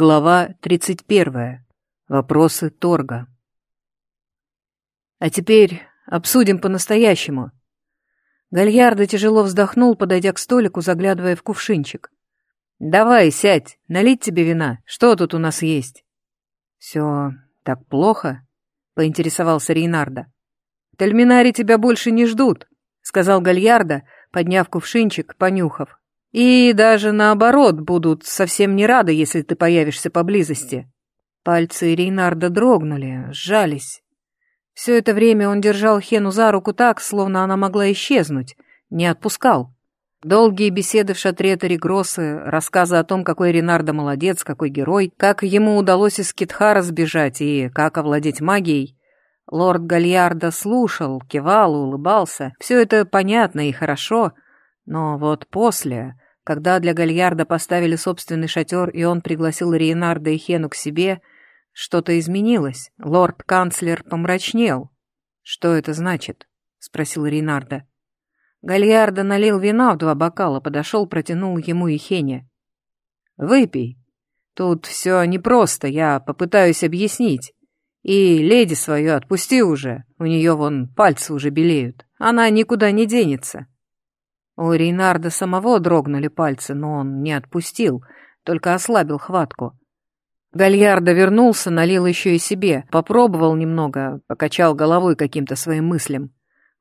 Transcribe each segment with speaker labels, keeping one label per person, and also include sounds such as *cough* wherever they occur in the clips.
Speaker 1: Глава 31. Вопросы торга. А теперь обсудим по-настоящему. Гальярдо тяжело вздохнул, подойдя к столику, заглядывая в кувшинчик. «Давай, сядь, налить тебе вина. Что тут у нас есть?» «Все так плохо?» — поинтересовался Рейнардо. «Тальминари тебя больше не ждут», — сказал Гальярдо, подняв кувшинчик, понюхав. И даже наоборот, будут совсем не рады, если ты появишься поблизости. Пальцы Рейнарда дрогнули, сжались. Все это время он держал Хену за руку так, словно она могла исчезнуть, не отпускал. Долгие беседы в шатре Таригросы, рассказы о том, какой Ренардо молодец, какой герой, как ему удалось из Китхара сбежать и как овладеть магией. Лорд Гальярдо слушал, кивал, улыбался. Все это понятно и хорошо, но вот после, когда для Гальярда поставили собственный шатер, и он пригласил Рейнарда и Хену к себе, что-то изменилось. Лорд-канцлер помрачнел. «Что это значит?» — спросил Рейнарда. Гальярда налил вина в два бокала, подошел, протянул ему и Хене. «Выпей. Тут все непросто, я попытаюсь объяснить. И леди свою отпусти уже, у нее вон пальцы уже белеют. Она никуда не денется». У Рейнарда самого дрогнули пальцы, но он не отпустил, только ослабил хватку. Гальярдо вернулся, налил еще и себе, попробовал немного, покачал головой каким-то своим мыслям.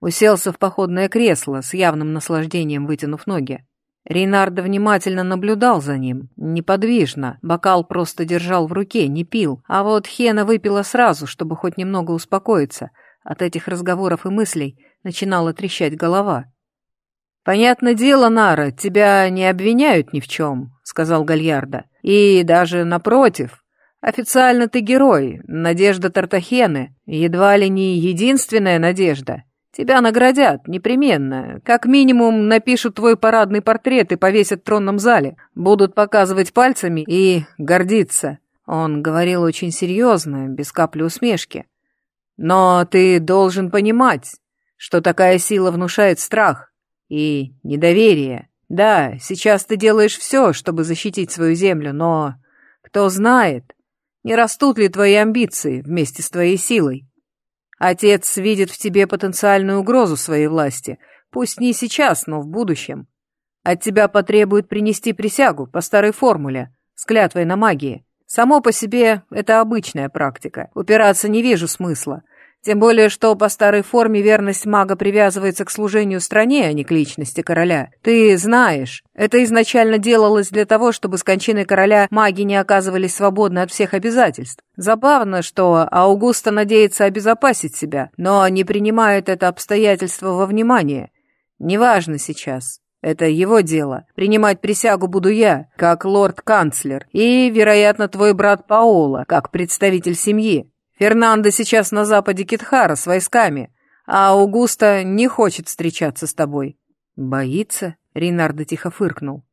Speaker 1: Уселся в походное кресло, с явным наслаждением вытянув ноги. Рейнардо внимательно наблюдал за ним, неподвижно, бокал просто держал в руке, не пил, а вот Хена выпила сразу, чтобы хоть немного успокоиться. От этих разговоров и мыслей начинала трещать голова. «Понятное дело, Нара, тебя не обвиняют ни в чем», — сказал Гальярда. «И даже напротив. Официально ты герой, надежда Тартахены, едва ли не единственная надежда. Тебя наградят, непременно. Как минимум напишут твой парадный портрет и повесят в тронном зале. Будут показывать пальцами и гордиться». Он говорил очень серьезно, без капли усмешки. «Но ты должен понимать, что такая сила внушает страх» и недоверие. Да, сейчас ты делаешь все, чтобы защитить свою землю, но кто знает, не растут ли твои амбиции вместе с твоей силой. Отец видит в тебе потенциальную угрозу своей власти, пусть не сейчас, но в будущем. От тебя потребуют принести присягу по старой формуле, с клятвой на магии. Само по себе это обычная практика, упираться не вижу смысла — тем более, что по старой форме верность мага привязывается к служению стране, а не к личности короля. Ты знаешь, это изначально делалось для того, чтобы с кончиной короля маги не оказывались свободны от всех обязательств. Забавно, что Аугуста надеется обезопасить себя, но не принимает это обстоятельство во внимание. Неважно сейчас. Это его дело. Принимать присягу буду я, как лорд-канцлер, и, вероятно, твой брат Паоло, как представитель семьи. Фернандо сейчас на западе Китхара с войсками, а Аугуста не хочет встречаться с тобой». «Боится?» — Ринардо тихо фыркнул.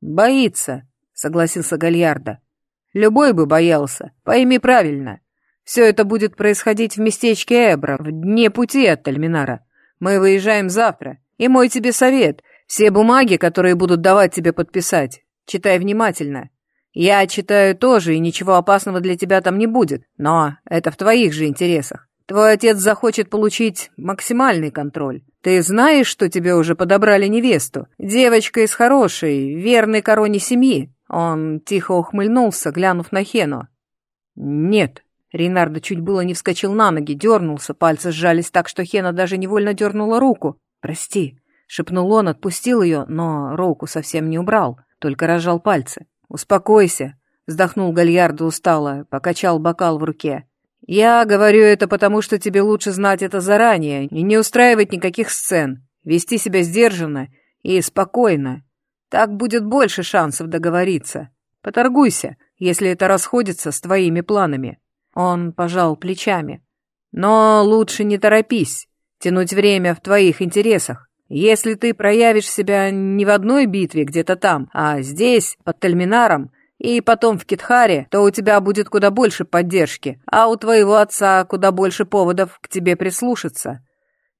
Speaker 1: «Боится», — согласился Гальярдо. «Любой бы боялся, пойми правильно. Все это будет происходить в местечке Эбра, в дне пути от Тальминара. Мы выезжаем завтра, и мой тебе совет — все бумаги, которые будут давать тебе подписать, читай внимательно. Я читаю тоже, и ничего опасного для тебя там не будет, но это в твоих же интересах. Твой отец захочет получить максимальный контроль. Ты знаешь, что тебе уже подобрали невесту? Девочка из хорошей, верной короне семьи». Он тихо ухмыльнулся, глянув на Хену. «Нет». Рейнардо чуть было не вскочил на ноги, дернулся, пальцы сжались так, что Хена даже невольно дернула руку. «Прости», — шепнул он, отпустил ее, но руку совсем не убрал, только разжал пальцы. «Успокойся», — вздохнул Гальярдо устало, покачал бокал в руке. «Я говорю это потому, что тебе лучше знать это заранее и не устраивать никаких сцен, вести себя сдержанно и спокойно. Так будет больше шансов договориться. Поторгуйся, если это расходится с твоими планами». Он пожал плечами. «Но лучше не торопись, тянуть время в твоих интересах. Если ты проявишь себя не в одной битве где-то там, а здесь, под Тальминаром, и потом в Китхаре, то у тебя будет куда больше поддержки, а у твоего отца куда больше поводов к тебе прислушаться.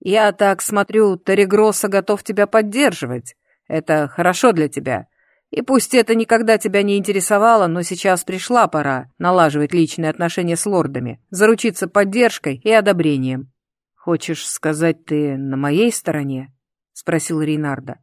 Speaker 1: Я так смотрю, Таригроса готов тебя поддерживать. Это хорошо для тебя. И пусть это никогда тебя не интересовало, но сейчас пришла пора налаживать личные отношения с лордами, заручиться поддержкой и одобрением. «Хочешь сказать, ты на моей стороне?» — спросил Рейнарда.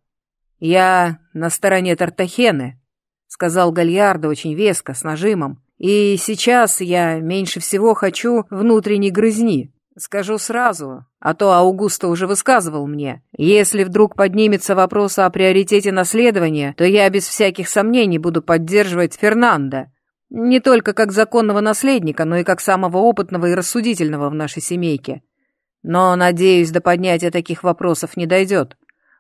Speaker 1: «Я на стороне Тартахены», — сказал Гальярдо очень веско, с нажимом. «И сейчас я меньше всего хочу внутренней грызни. Скажу сразу, а то Аугуста уже высказывал мне. Если вдруг поднимется вопрос о приоритете наследования, то я без всяких сомнений буду поддерживать Фернанда. Не только как законного наследника, но и как самого опытного и рассудительного в нашей семейке. Но, надеюсь, до поднятия таких вопросов не дойдет.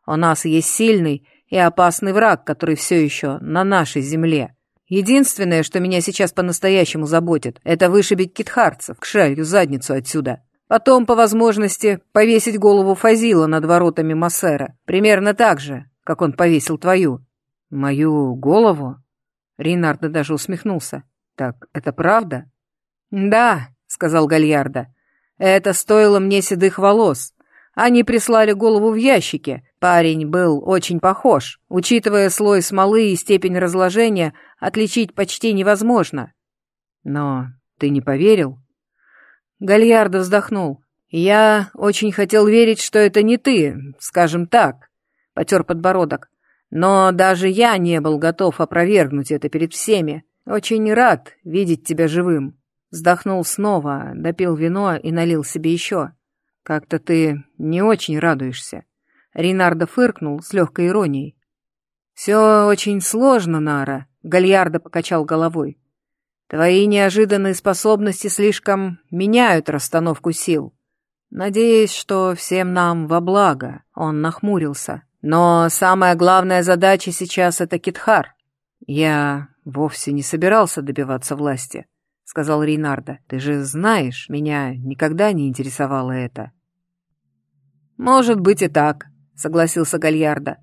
Speaker 1: У нас есть сильный и опасный враг, который все еще на нашей земле. Единственное, что меня сейчас по-настоящему заботит, это вышибить китхарцев, к шалью задницу отсюда. Потом, по возможности, повесить голову Фазила над воротами Массера. Примерно так же, как он повесил твою. Мою голову? Ринардо даже усмехнулся. Так, это правда? Да, сказал Гальярда. Это стоило мне седых волос. Они прислали голову в ящике. Парень был очень похож. Учитывая слой смолы и степень разложения, отличить почти невозможно. Но ты не поверил? Гальярдо вздохнул. Я очень хотел верить, что это не ты, скажем так. Потер подбородок. Но даже я не был готов опровергнуть это перед всеми. Очень рад видеть тебя живым. Вздохнул снова, допил вино и налил себе еще. «Как-то ты не очень радуешься». Ринардо фыркнул с легкой иронией. «Все очень сложно, Нара», — Гальярдо покачал головой. «Твои неожиданные способности слишком меняют расстановку сил. Надеюсь, что всем нам во благо», — он нахмурился. «Но самая главная задача сейчас — это Китхар. Я вовсе не собирался добиваться власти», — сказал Рейнарда. «Ты же знаешь, меня никогда не интересовало это. «Может быть и так», — согласился Гальярда.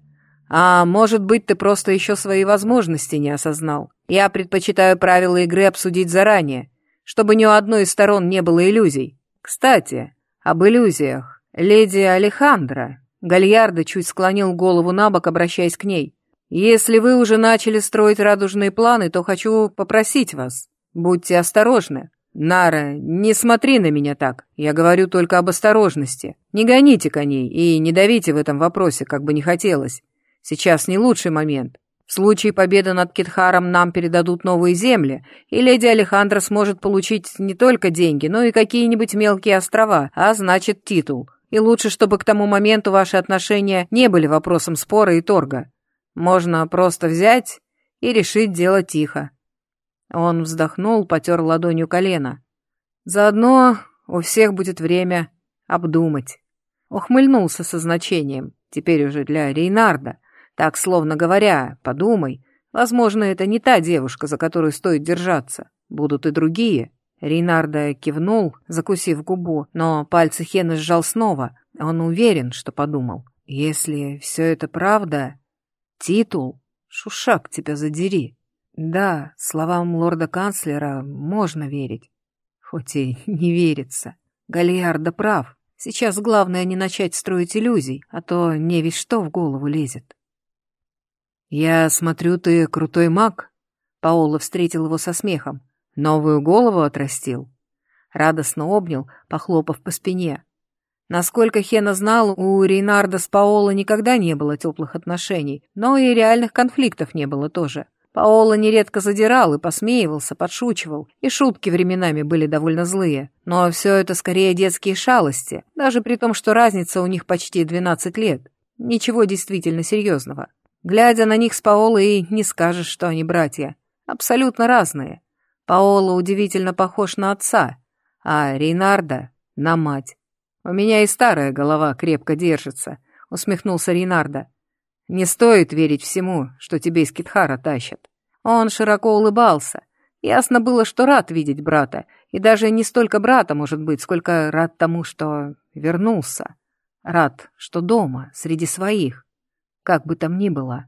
Speaker 1: «А может быть, ты просто еще свои возможности не осознал. Я предпочитаю правила игры обсудить заранее, чтобы ни у одной из сторон не было иллюзий. Кстати, об иллюзиях. Леди Алехандра». Гальярда чуть склонил голову на бок, обращаясь к ней. «Если вы уже начали строить радужные планы, то хочу попросить вас. Будьте осторожны. «Нара, не смотри на меня так. Я говорю только об осторожности. Не гоните коней и не давите в этом вопросе, как бы не хотелось. Сейчас не лучший момент. В случае победы над Китхаром нам передадут новые земли, и леди Алехандра сможет получить не только деньги, но и какие-нибудь мелкие острова, а значит титул. И лучше, чтобы к тому моменту ваши отношения не были вопросом спора и торга. Можно просто взять и решить дело тихо. Он вздохнул, потер ладонью колено. Заодно у всех будет время обдумать. Ухмыльнулся со значением, теперь уже для Рейнарда. Так, словно говоря, подумай, возможно, это не та девушка, за которую стоит держаться. Будут и другие. Рейнарда кивнул, закусив губу, но пальцы Хена сжал снова. Он уверен, что подумал. Если все это правда, титул, шушак тебя задери. Да, словам лорда-канцлера можно верить. Хоть и *laughs* не верится. Галиарда прав. Сейчас главное не начать строить иллюзий, а то не ведь что в голову лезет. «Я смотрю, ты крутой маг?» Паоло встретил его со смехом. «Новую голову отрастил?» Радостно обнял, похлопав по спине. Насколько Хена знал, у Рейнарда с Паоло никогда не было теплых отношений, но и реальных конфликтов не было тоже. Паоло нередко задирал и посмеивался, подшучивал, и шутки временами были довольно злые. Но все это скорее детские шалости, даже при том, что разница у них почти 12 лет. Ничего действительно серьезного. Глядя на них с Паоло и не скажешь, что они братья. Абсолютно разные. Паоло удивительно похож на отца, а Рейнарда — на мать. «У меня и старая голова крепко держится», — усмехнулся Рейнарда. Не стоит верить всему, что тебе из Китхара тащат. Он широко улыбался. Ясно было, что рад видеть брата, и даже не столько брата, может быть, сколько рад тому, что вернулся. Рад, что дома, среди своих. Как бы там ни было.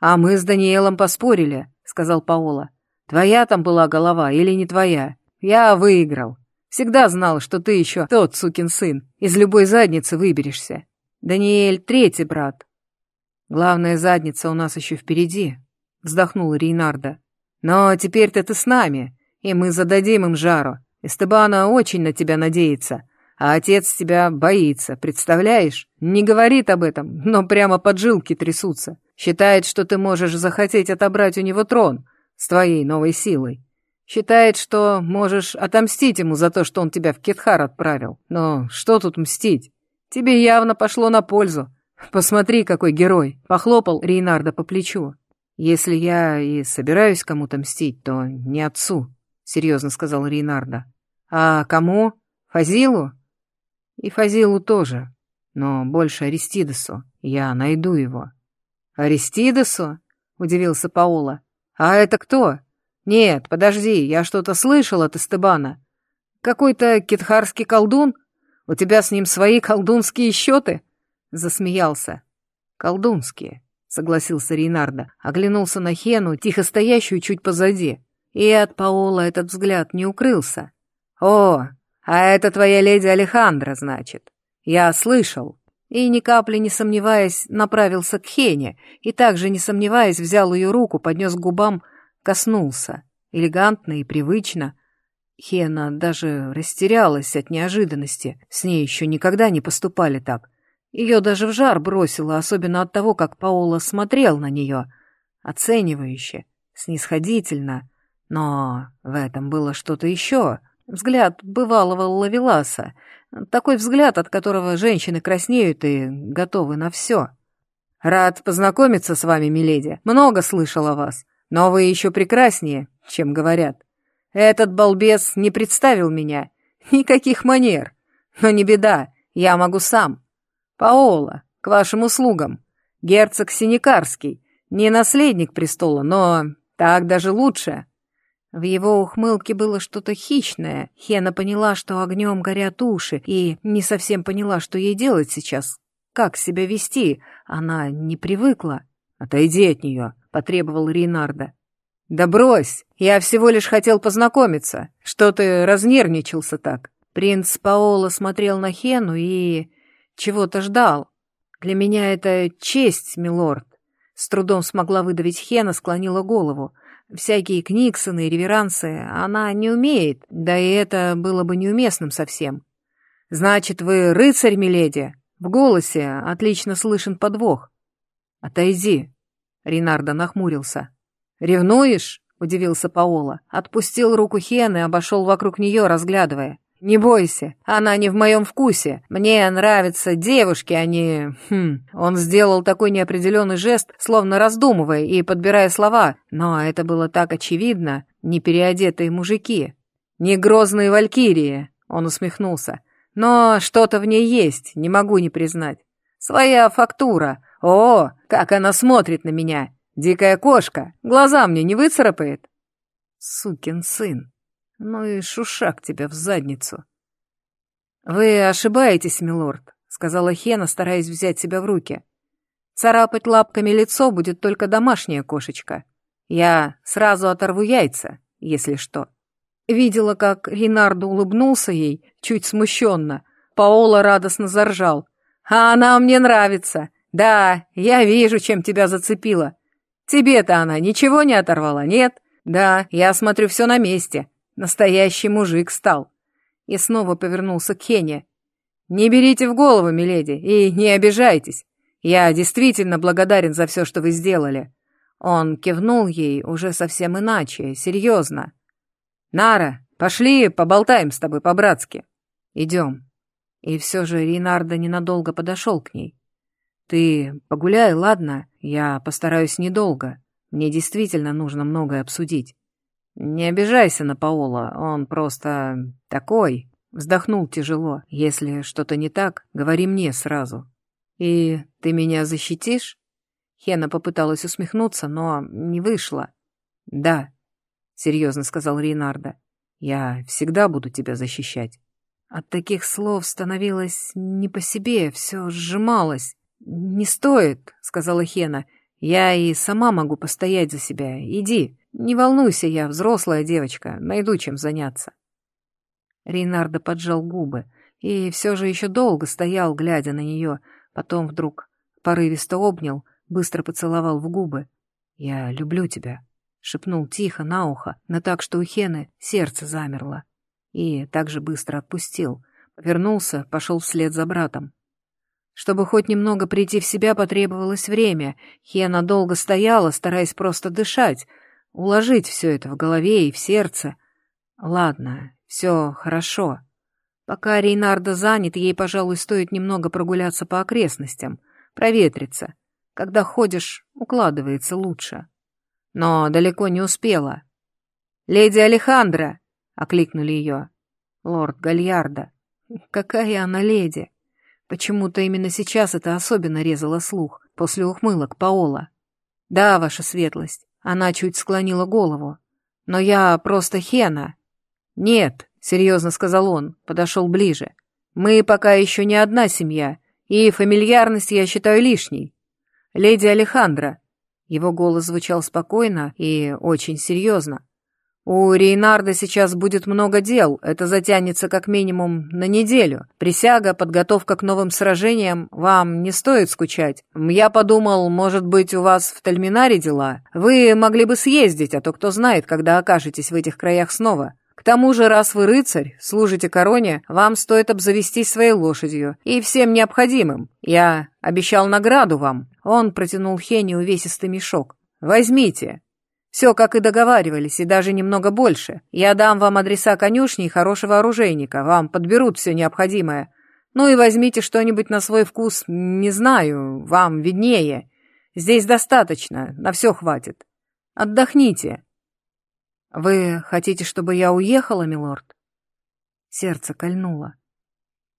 Speaker 1: «А мы с Даниэлом поспорили», — сказал Паола. «Твоя там была голова или не твоя? Я выиграл. Всегда знал, что ты еще тот сукин сын. Из любой задницы выберешься. Даниэль — третий брат, Главная задница у нас еще впереди, вздохнул Рейнарда. «Но теперь-то ты с нами, и мы зададим им жару. Эстебана очень на тебя надеется, а отец тебя боится, представляешь? Не говорит об этом, но прямо поджилки трясутся. Считает, что ты можешь захотеть отобрать у него трон с твоей новой силой. Считает, что можешь отомстить ему за то, что он тебя в Кетхар отправил. Но что тут мстить? Тебе явно пошло на пользу. Посмотри, какой герой!» — похлопал Рейнарда по плечу. «Если я и собираюсь кому-то мстить, то не отцу», — серьезно сказал Рейнарда. «А кому? Фазилу?» «И Фазилу тоже, но больше Аристидесу. Я найду его». «Аристидесу?» — удивился Паола. «А это кто?» «Нет, подожди, я что-то слышал от Эстебана. Какой-то китхарский колдун? У тебя с ним свои колдунские счеты?» Засмеялся. «Колдунские», — согласился Рейнарда, оглянулся на Хену, тихо стоящую чуть позади. И от Паола этот взгляд не укрылся. «О, а это твоя леди Алехандра, значит. Я слышал». И ни капли не сомневаясь, направился к Хене, и также не сомневаясь, взял ее руку, поднес к губам, коснулся. Элегантно и привычно. Хена даже растерялась от неожиданности. С ней еще никогда не поступали так. Ее даже в жар бросило, особенно от того, как Паола смотрел на нее. Оценивающе, снисходительно. Но в этом было что-то еще. Взгляд бывалого лавеласа. Такой взгляд, от которого женщины краснеют и готовы на все. «Рад познакомиться с вами, миледи. Много слышал о вас. Но вы еще прекраснее, чем говорят. Этот балбес не представил меня. Никаких манер. Но не беда, я могу сам. Паола, к вашим услугам. Герцог Синикарский. Не наследник престола, но так даже лучше. В его ухмылке было что-то хищное. Хена поняла, что огнем горят уши, и не совсем поняла, что ей делать сейчас. Как себя вести? Она не привыкла. «Отойди от нее», — потребовал Рейнарда. «Да брось! Я всего лишь хотел познакомиться. Что ты разнервничался так?» Принц Паоло смотрел на Хену и... чего-то ждал. «Для меня это честь, милорд». С трудом смогла выдавить Хена, склонила голову. Всякие книксоны и реверансы она не умеет, да и это было бы неуместным совсем. «Значит, вы рыцарь, миледи?» В голосе отлично слышен подвох. «Отойди», — Ринардо нахмурился. «Ревнуешь?» — удивился Паола. Отпустил руку Хены обошел вокруг нее, разглядывая. «Не бойся, она не в моем вкусе. Мне нравятся девушки, а не...» хм. Он сделал такой неопределенный жест, словно раздумывая и подбирая слова, но это было так очевидно. Не переодетые мужики. «Не грозные валькирии», — он усмехнулся. «Но что-то в ней есть, не могу не признать. Своя фактура. О, как она смотрит на меня! Дикая кошка! Глаза мне не выцарапает!» «Сукин сын!» Ну и шушак тебя в задницу. «Вы ошибаетесь, милорд», — сказала Хена, стараясь взять себя в руки. «Царапать лапками лицо будет только домашняя кошечка. Я сразу оторву яйца, если что». Видела, как Ринардо улыбнулся ей, чуть смущенно. Паола радостно заржал. «А она мне нравится. Да, я вижу, чем тебя зацепила. Тебе-то она ничего не оторвала, нет? Да, я смотрю, все на месте. Настоящий мужик стал. И снова повернулся к Хене. «Не берите в голову, миледи, и не обижайтесь. Я действительно благодарен за все, что вы сделали». Он кивнул ей уже совсем иначе, серьезно. «Нара, пошли поболтаем с тобой по-братски». «Идем». И все же Ринардо ненадолго подошел к ней. «Ты погуляй, ладно? Я постараюсь недолго. Мне действительно нужно многое обсудить». «Не обижайся на Паола, он просто такой», — вздохнул тяжело. «Если что-то не так, говори мне сразу». «И ты меня защитишь?» Хена попыталась усмехнуться, но не вышло. «Да», — серьезно сказал Рейнарда, — «я всегда буду тебя защищать». От таких слов становилось не по себе, все сжималось. «Не стоит», — сказала Хена, — «я и сама могу постоять за себя. Иди, «Не волнуйся, я взрослая девочка, найду чем заняться». Рейнардо поджал губы и все же еще долго стоял, глядя на нее, потом вдруг порывисто обнял, быстро поцеловал в губы. «Я люблю тебя», — шепнул тихо на ухо, но так, что у Хены сердце замерло. И так же быстро отпустил. Повернулся, пошел вслед за братом. Чтобы хоть немного прийти в себя, потребовалось время. Хена долго стояла, стараясь просто дышать, уложить все это в голове и в сердце. Ладно, все хорошо. Пока Рейнарда занят, ей, пожалуй, стоит немного прогуляться по окрестностям, проветриться. Когда ходишь, укладывается лучше. Но далеко не успела. «Леди Алехандра!» — окликнули ее. «Лорд Гальярда. Какая она леди!» Почему-то именно сейчас это особенно резало слух, после ухмылок Паола. «Да, ваша светлость», — она чуть склонила голову. «Но я просто Хена». «Нет», — серьезно сказал он, подошел ближе. «Мы пока еще не одна семья, и фамильярность я считаю лишней. Леди Алехандра». Его голос звучал спокойно и очень серьезно. У Рейнарда сейчас будет много дел, это затянется как минимум на неделю. Присяга, подготовка к новым сражениям, вам не стоит скучать. Я подумал, может быть, у вас в Тальминаре дела? Вы могли бы съездить, а то кто знает, когда окажетесь в этих краях снова. К тому же, раз вы рыцарь, служите короне, вам стоит обзавестись своей лошадью и всем необходимым. Я обещал награду вам. Он протянул Хене увесистый мешок. Возьмите, все, как и договаривались, и даже немного больше. Я дам вам адреса конюшни и хорошего оружейника, вам подберут все необходимое. Ну и возьмите что-нибудь на свой вкус, не знаю, вам виднее. Здесь достаточно, на все хватит. Отдохните. Вы хотите, чтобы я уехала, милорд? Сердце кольнуло.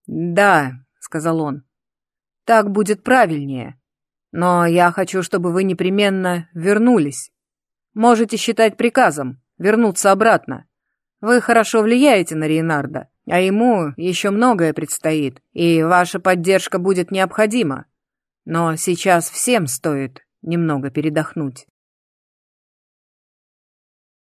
Speaker 1: Да, сказал он. Так будет правильнее. Но я хочу, чтобы вы непременно вернулись. Можете считать приказом вернуться обратно. Вы хорошо влияете на Рейнарда, а ему еще многое предстоит, и ваша поддержка будет необходима. Но сейчас всем стоит немного передохнуть.